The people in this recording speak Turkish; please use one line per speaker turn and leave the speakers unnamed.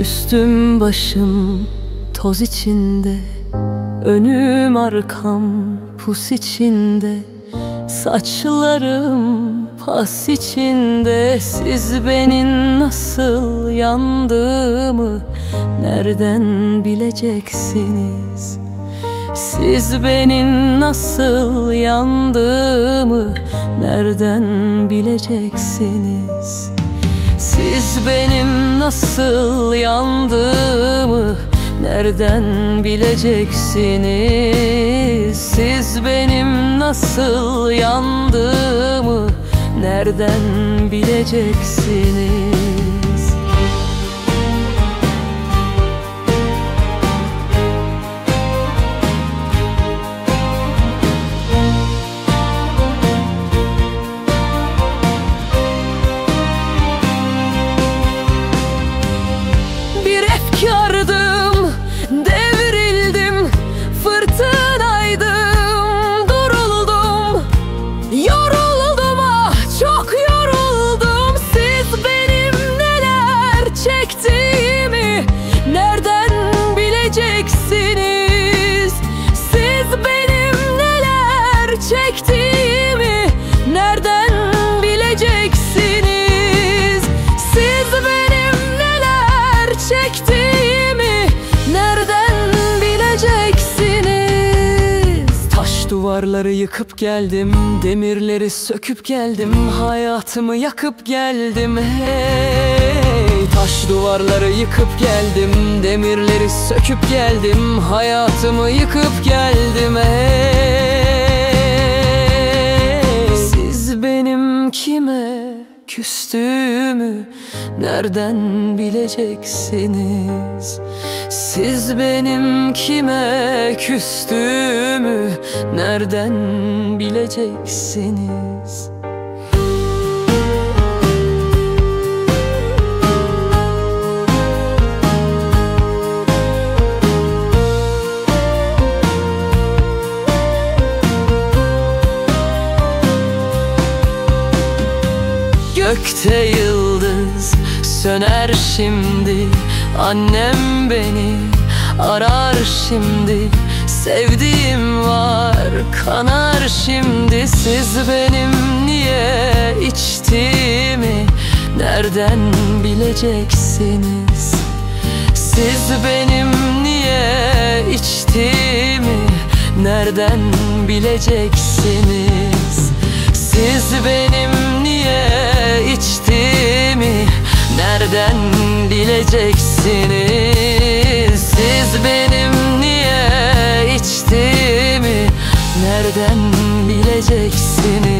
Üstüm başım toz içinde Önüm arkam pus içinde Saçlarım pas içinde. Siz benim nasıl yandığımı Nereden bileceksiniz? Siz benim nasıl yandığımı Nereden bileceksiniz Siz benim nasıl yandığımı Nereden bileceksiniz? Siz benim nasıl yandığımı Nereden bileceksiniz Duvarları yıkıp geldim Demirleri söküp geldim Hayatımı yakıp geldim. Hey Taş duvarları yıkıp geldim Demirleri söküp geldim Hayatımı yıkıp geldim. Hey Siz benim kime küstüğümü Nereden bileceksiniz Siz benim kime küstüğümü Nereden bileceksiniz? Gökte yıldız söner şimdi Annem beni arar şimdi. Sevdiğim var kanar şimdi. Siz benim niye içtiğimi Nereden bileceksiniz? Siz benim niye içtiğimi Nereden bileceksiniz? Siz benim niye içtiğimi Nereden bileceksiniz nereden bileceksin?